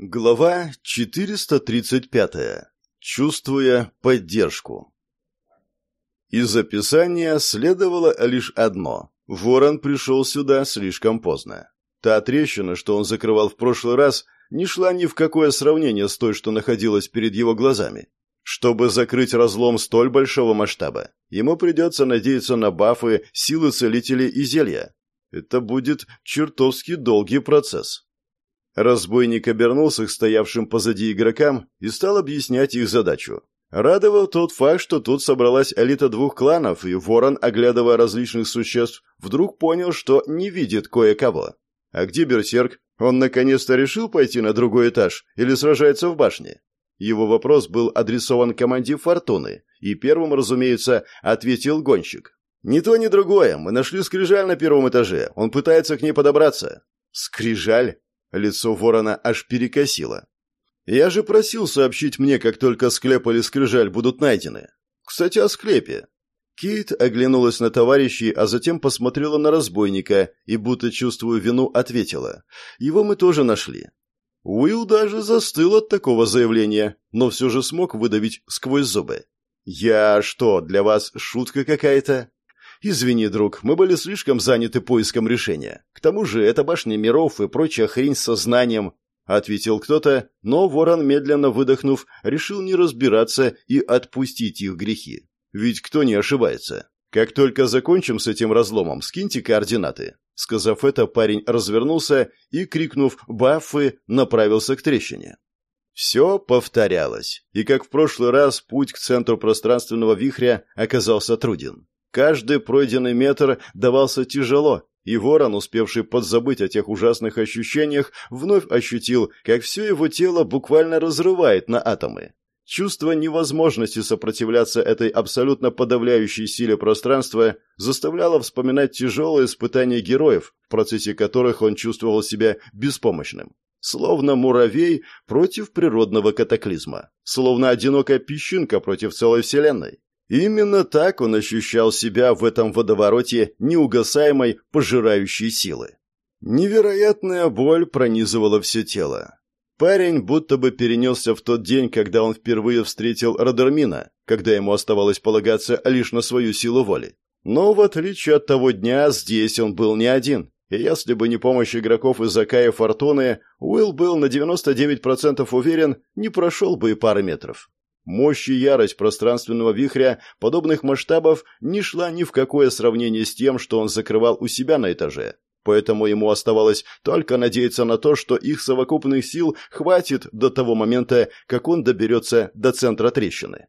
Глава 435. Чувствуя поддержку. Из описания следовало лишь одно. Ворон пришел сюда слишком поздно. Та трещина, что он закрывал в прошлый раз, не шла ни в какое сравнение с той, что находилась перед его глазами. Чтобы закрыть разлом столь большого масштаба, ему придется надеяться на бафы, силы целителей и зелья. Это будет чертовски долгий процесс. Разбойник обернулся к стоявшим позади игрокам и стал объяснять их задачу. Радовал тот факт, что тут собралась элита двух кланов, и Ворон, оглядывая различных существ, вдруг понял, что не видит кое-кого. А где Берсерк? Он наконец-то решил пойти на другой этаж или сражается в башне? Его вопрос был адресован команде Фортуны, и первым, разумеется, ответил гонщик. «Ни то, ни другое. Мы нашли скрижаль на первом этаже. Он пытается к ней подобраться». «Скрижаль?» Лицо ворона аж перекосило. «Я же просил сообщить мне, как только склеп или скрижаль будут найдены. Кстати, о склепе». Кейт оглянулась на товарищей, а затем посмотрела на разбойника и, будто чувствуя вину, ответила. «Его мы тоже нашли». Уилл даже застыл от такого заявления, но все же смог выдавить сквозь зубы. «Я что, для вас шутка какая-то?» «Извини, друг, мы были слишком заняты поиском решения. К тому же это башня миров и прочая хрень с сознанием», — ответил кто-то, но ворон, медленно выдохнув, решил не разбираться и отпустить их грехи. Ведь кто не ошибается? Как только закончим с этим разломом, скиньте координаты. Сказав это, парень развернулся и, крикнув «Баффы!», направился к трещине. Все повторялось, и как в прошлый раз путь к центру пространственного вихря оказался труден. Каждый пройденный метр давался тяжело, и ворон, успевший подзабыть о тех ужасных ощущениях, вновь ощутил, как все его тело буквально разрывает на атомы. Чувство невозможности сопротивляться этой абсолютно подавляющей силе пространства заставляло вспоминать тяжелые испытания героев, в процессе которых он чувствовал себя беспомощным. Словно муравей против природного катаклизма. Словно одинокая песчинка против целой вселенной. Именно так он ощущал себя в этом водовороте неугасаемой пожирающей силы. Невероятная боль пронизывала все тело. Парень будто бы перенесся в тот день, когда он впервые встретил Родермина, когда ему оставалось полагаться лишь на свою силу воли. Но в отличие от того дня, здесь он был не один. И если бы не помощь игроков из Зака и Фортуны, Уилл был на 99% уверен, не прошел бы и пары метров. Мощь и ярость пространственного вихря подобных масштабов не шла ни в какое сравнение с тем, что он закрывал у себя на этаже. Поэтому ему оставалось только надеяться на то, что их совокупных сил хватит до того момента, как он доберется до центра трещины.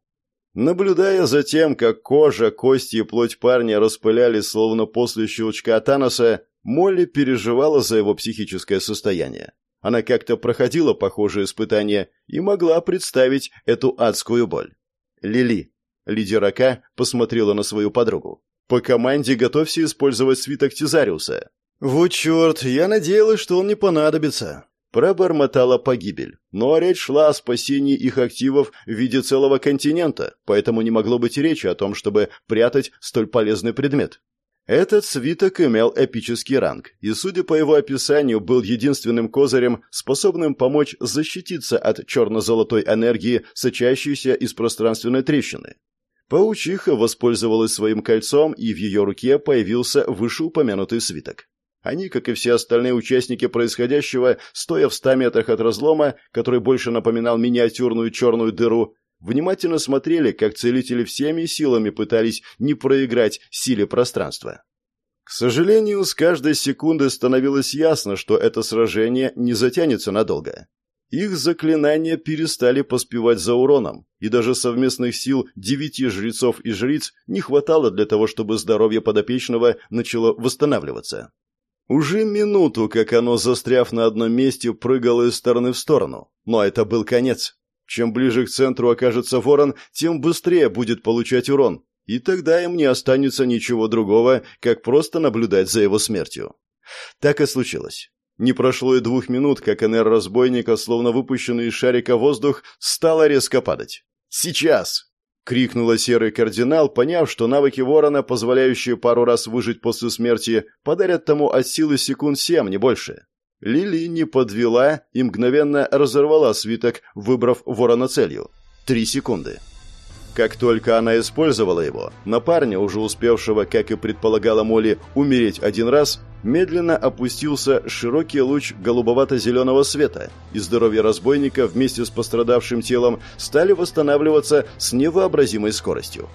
Наблюдая за тем, как кожа, кости и плоть парня распылялись словно после щелчка Таноса, Молли переживала за его психическое состояние. Она как-то проходила похожие испытания и могла представить эту адскую боль. Лили. Лидия Рака посмотрела на свою подругу. «По команде готовься использовать свиток Тизариуса». «Вот черт, я надеялась, что он не понадобится». Пробормотала погибель, но речь шла о спасении их активов в виде целого континента, поэтому не могло быть речи о том, чтобы прятать столь полезный предмет. Этот свиток имел эпический ранг, и, судя по его описанию, был единственным козырем, способным помочь защититься от черно-золотой энергии, сочащейся из пространственной трещины. Паучиха воспользовалась своим кольцом, и в ее руке появился вышеупомянутый свиток. Они, как и все остальные участники происходящего, стоя в ста метрах от разлома, который больше напоминал миниатюрную черную дыру, внимательно смотрели, как целители всеми силами пытались не проиграть силе пространства. К сожалению, с каждой секунды становилось ясно, что это сражение не затянется надолго. Их заклинания перестали поспевать за уроном, и даже совместных сил девяти жрецов и жриц не хватало для того, чтобы здоровье подопечного начало восстанавливаться. Уже минуту, как оно, застряв на одном месте, прыгало из стороны в сторону. Но это был конец. Чем ближе к центру окажется ворон, тем быстрее будет получать урон, и тогда им не останется ничего другого, как просто наблюдать за его смертью. Так и случилось. Не прошло и двух минут, как НР разбойника, словно выпущенный из шарика воздух, стала резко падать. «Сейчас!» — крикнула серый кардинал, поняв, что навыки ворона, позволяющие пару раз выжить после смерти, подарят тому от силы секунд семь, не больше. Лили не подвела и мгновенно разорвала свиток, выбрав ворона целью. Три секунды. Как только она использовала его, на парня, уже успевшего, как и предполагала Молли, умереть один раз, медленно опустился широкий луч голубовато-зеленого света, и здоровье разбойника вместе с пострадавшим телом стали восстанавливаться с невообразимой скоростью.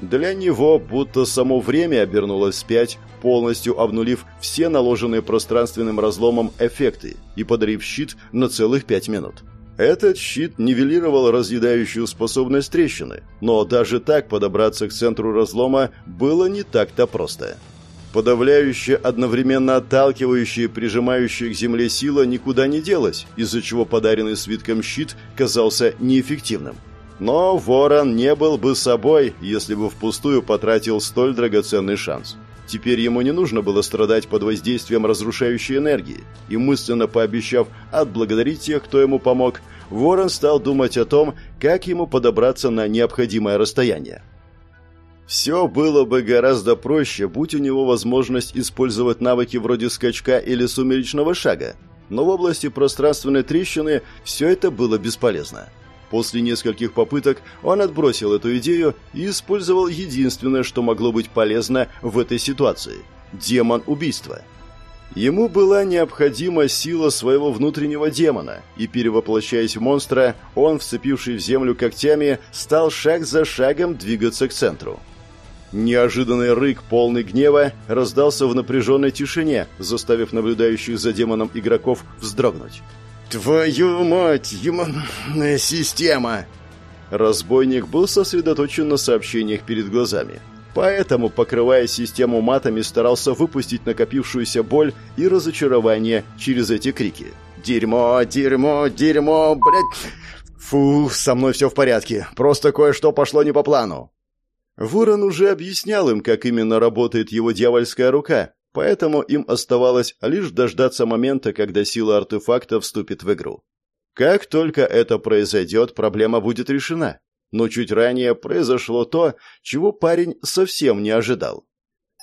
Для него будто само время обернулось вспять, полностью обнулив все наложенные пространственным разломом эффекты и подарив щит на целых пять минут. Этот щит нивелировал разъедающую способность трещины, но даже так подобраться к центру разлома было не так-то просто. Подавляющая, одновременно отталкивающая и прижимающая к земле сила никуда не делась, из-за чего подаренный свитком щит казался неэффективным. Но Ворон не был бы собой, если бы впустую потратил столь драгоценный шанс. Теперь ему не нужно было страдать под воздействием разрушающей энергии, и мысленно пообещав отблагодарить тех, кто ему помог, Ворон стал думать о том, как ему подобраться на необходимое расстояние. Все было бы гораздо проще, будь у него возможность использовать навыки вроде скачка или сумеречного шага, но в области пространственной трещины все это было бесполезно. После нескольких попыток он отбросил эту идею и использовал единственное, что могло быть полезно в этой ситуации – демон убийства. Ему была необходима сила своего внутреннего демона, и, перевоплощаясь в монстра, он, вцепивший в землю когтями, стал шаг за шагом двигаться к центру. Неожиданный рык, полный гнева, раздался в напряженной тишине, заставив наблюдающих за демоном игроков вздрогнуть. «Твою мать, юманная система!» Разбойник был сосредоточен на сообщениях перед глазами. Поэтому, покрывая систему матами, старался выпустить накопившуюся боль и разочарование через эти крики. «Дерьмо, дерьмо, дерьмо, блядь!» «Фу, со мной все в порядке. Просто кое-что пошло не по плану». Ворон уже объяснял им, как именно работает его дьявольская рука, поэтому им оставалось лишь дождаться момента, когда сила артефакта вступит в игру. Как только это произойдет, проблема будет решена. Но чуть ранее произошло то, чего парень совсем не ожидал.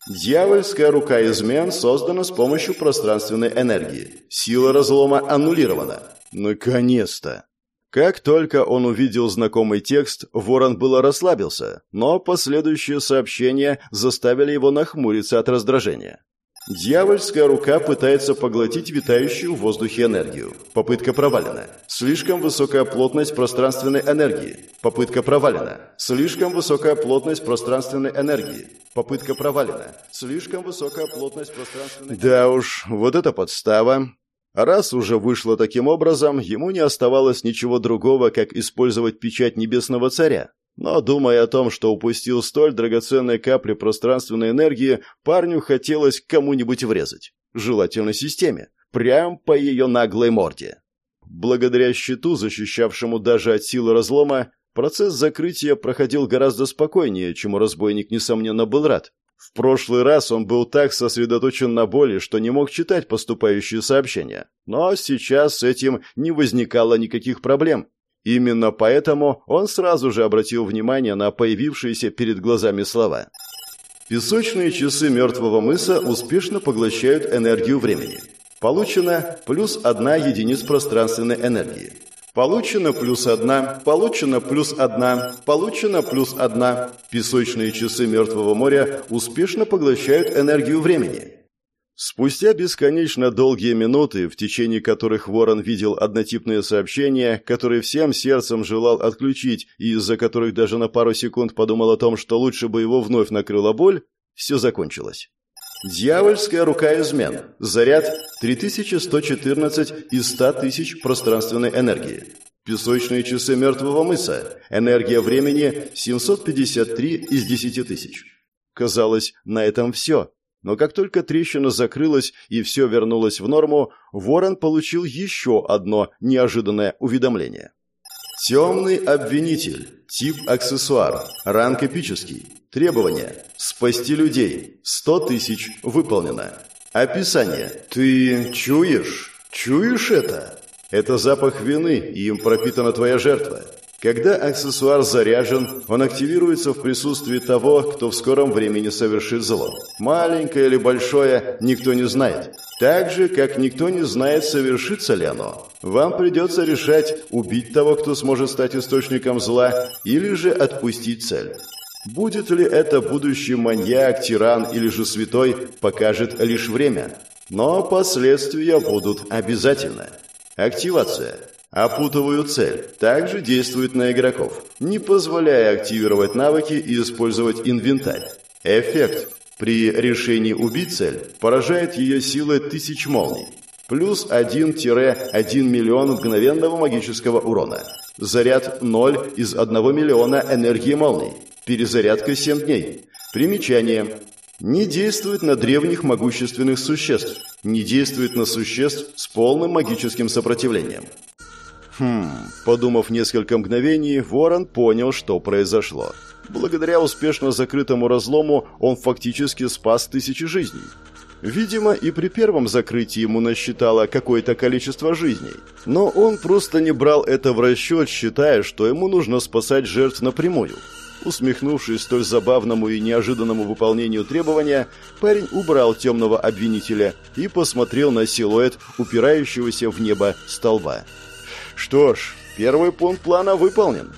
Дьявольская рука измен создана с помощью пространственной энергии. Сила разлома аннулирована. Наконец-то! Как только он увидел знакомый текст, Ворон было расслабился, но последующие сообщения заставили его нахмуриться от раздражения. Дьявольская рука пытается поглотить витающую в воздухе энергию. Попытка провалена. Слишком высокая плотность пространственной энергии. Попытка провалена. Слишком высокая плотность пространственной энергии. Попытка провалена. Слишком высокая плотность пространственной Да уж, вот это подстава. Раз уже вышло таким образом, ему не оставалось ничего другого, как использовать печать Небесного Царя. Но, думая о том, что упустил столь драгоценные капли пространственной энергии, парню хотелось кому-нибудь врезать. Желательно системе. Прям по ее наглой морде. Благодаря щиту, защищавшему даже от силы разлома, процесс закрытия проходил гораздо спокойнее, чему разбойник, несомненно, был рад. В прошлый раз он был так сосредоточен на боли, что не мог читать поступающие сообщения. Но сейчас с этим не возникало никаких проблем, Именно поэтому он сразу же обратил внимание на появившиеся перед глазами слова. Песочные часы мертвого мыса успешно поглощают энергию времени. Получено плюс одна единиц пространственной энергии. Получено плюс одна, получено плюс одна, получено плюс одна. Песочные часы Мертвого моря успешно поглощают энергию времени. Спустя бесконечно долгие минуты, в течение которых Ворон видел однотипные сообщения, которые всем сердцем желал отключить и из-за которых даже на пару секунд подумал о том, что лучше бы его вновь накрыла боль, все закончилось. Дьявольская рука измен. Заряд 3114 из 100 тысяч пространственной энергии. Песочные часы мертвого мыса. Энергия времени 753 из 10 тысяч. Казалось, на этом все. Но как только трещина закрылась и все вернулось в норму, Ворон получил еще одно неожиданное уведомление. Темный обвинитель. Тип аксессуар. Ранг эпический. Требования. Спасти людей. Сто тысяч. Выполнено. Описание. Ты чуешь? Чуешь это? Это запах вины, и им пропитана твоя жертва. Когда аксессуар заряжен, он активируется в присутствии того, кто в скором времени совершит зло. Маленькое или большое, никто не знает. Так же, как никто не знает, совершится ли оно. Вам придется решать, убить того, кто сможет стать источником зла, или же отпустить цель. Будет ли это будущий маньяк, тиран или же святой, покажет лишь время. Но последствия будут обязательно. Активация. Опутываю цель. Также действует на игроков, не позволяя активировать навыки и использовать инвентарь. Эффект. При решении убить цель поражает ее силой тысяч молний. Плюс 1-1 миллион мгновенного магического урона. Заряд 0 из 1 миллиона энергии молний. Перезарядка 7 дней. Примечание. Не действует на древних могущественных существ. Не действует на существ с полным магическим сопротивлением. Хм, подумав несколько мгновений, Ворон понял, что произошло. Благодаря успешно закрытому разлому он фактически спас тысячи жизней. Видимо, и при первом закрытии ему насчитало какое-то количество жизней. Но он просто не брал это в расчет, считая, что ему нужно спасать жертв напрямую. Усмехнувшись столь забавному и неожиданному выполнению требования, парень убрал темного обвинителя и посмотрел на силуэт упирающегося в небо столба. Что ж, первый пункт плана выполнен.